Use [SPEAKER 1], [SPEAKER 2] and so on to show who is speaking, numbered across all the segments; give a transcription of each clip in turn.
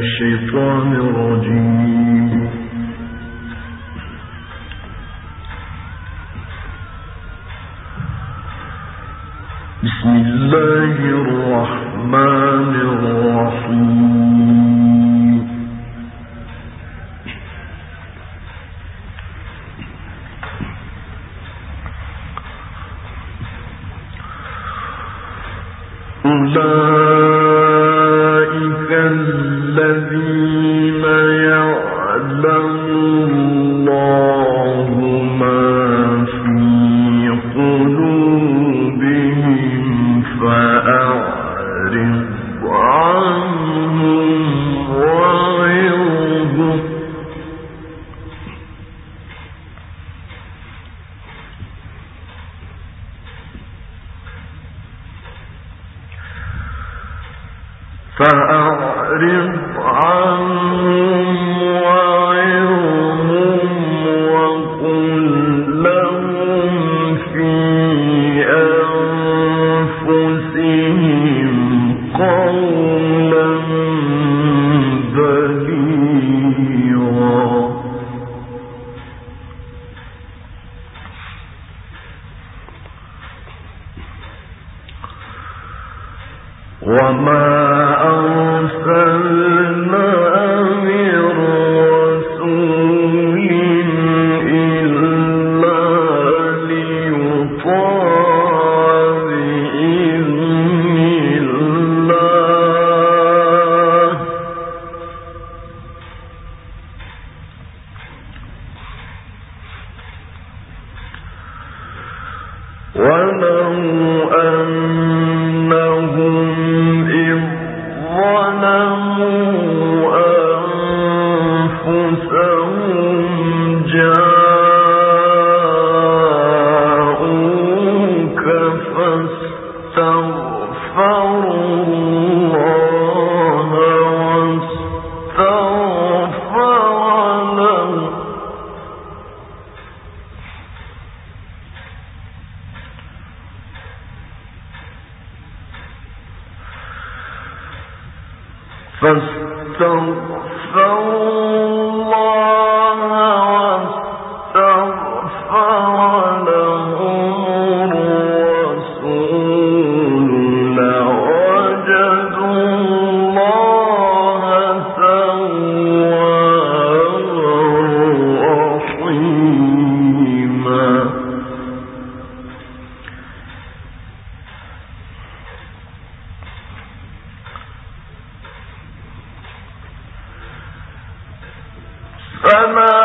[SPEAKER 1] الشيطان الرجيم. بسم الله الرحمن الرحيم. أولئك فأعرض عن فما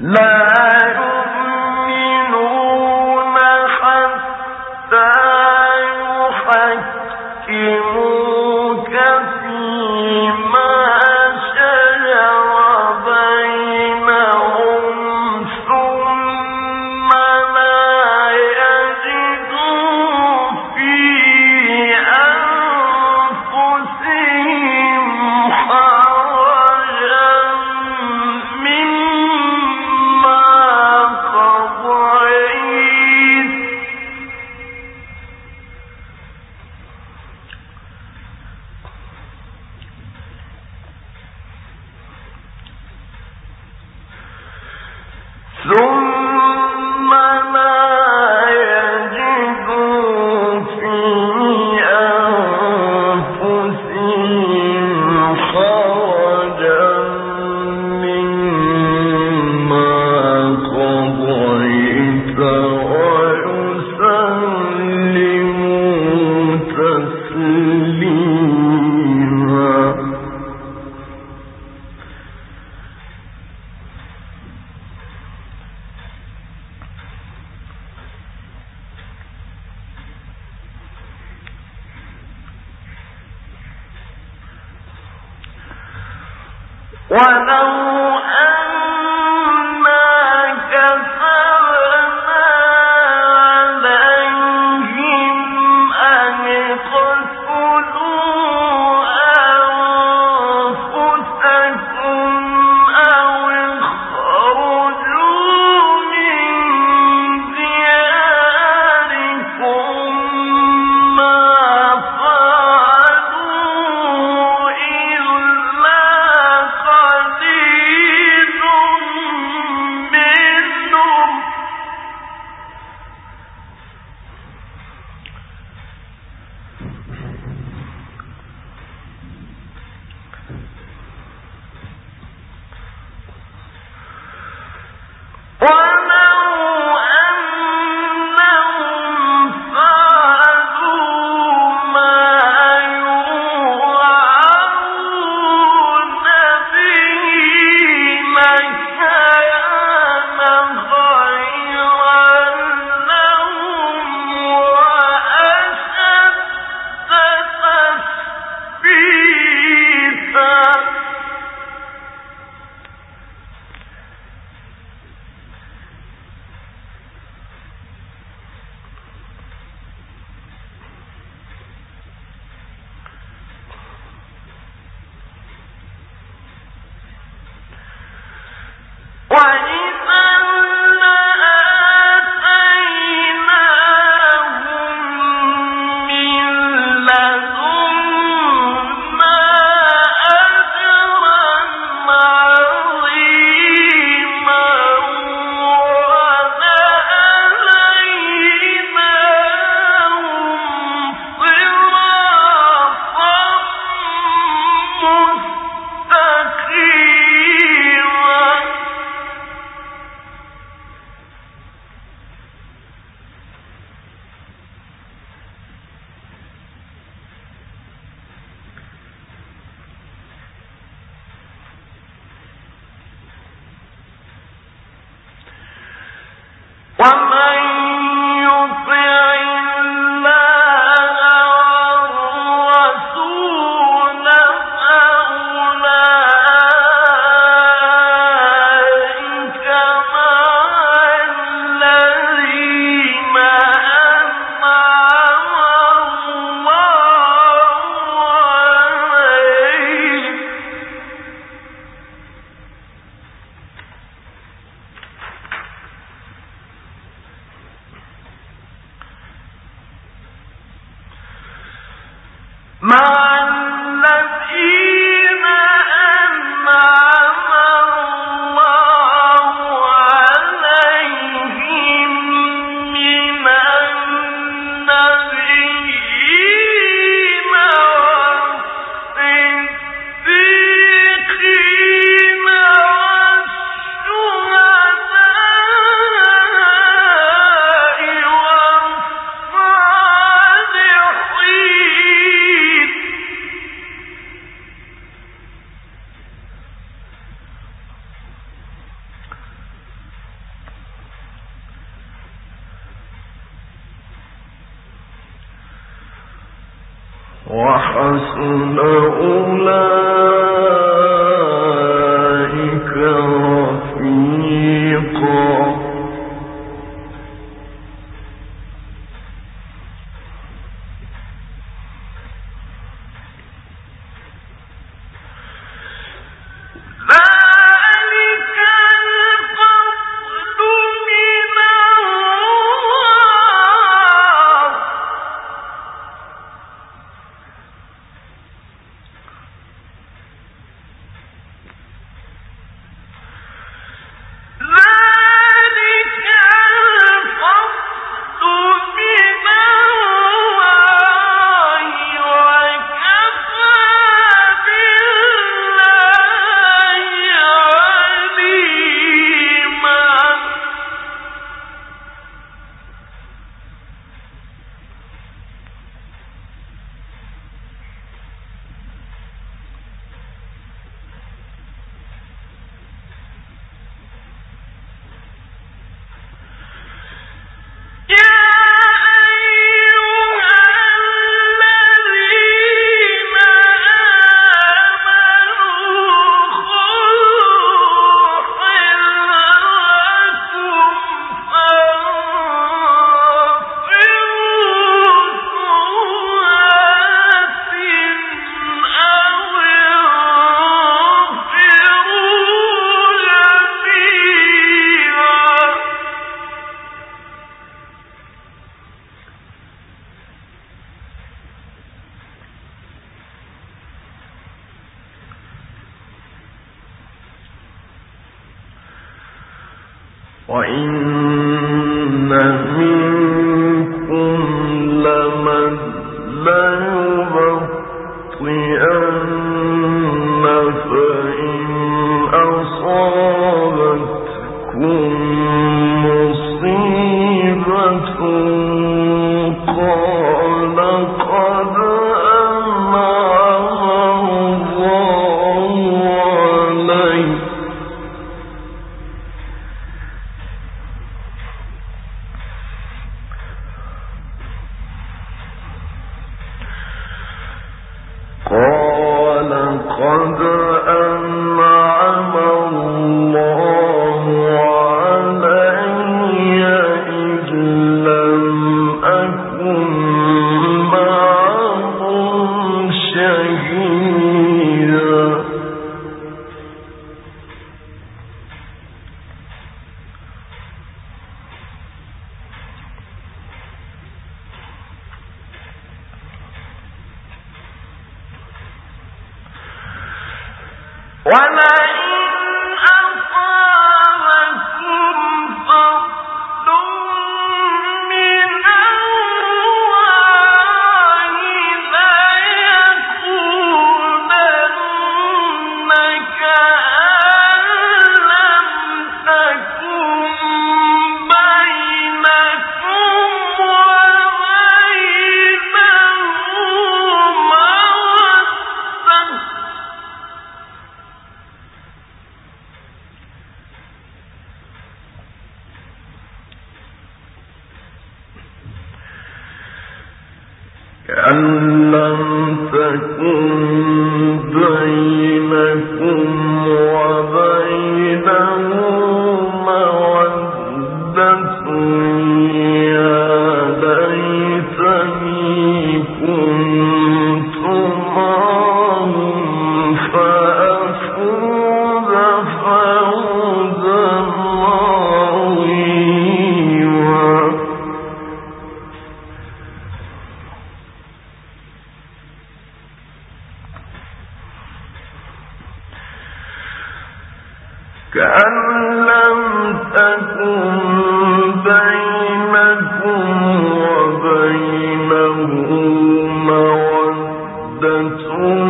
[SPEAKER 1] لا 欢迎。وحسن أولئك under يا ليتني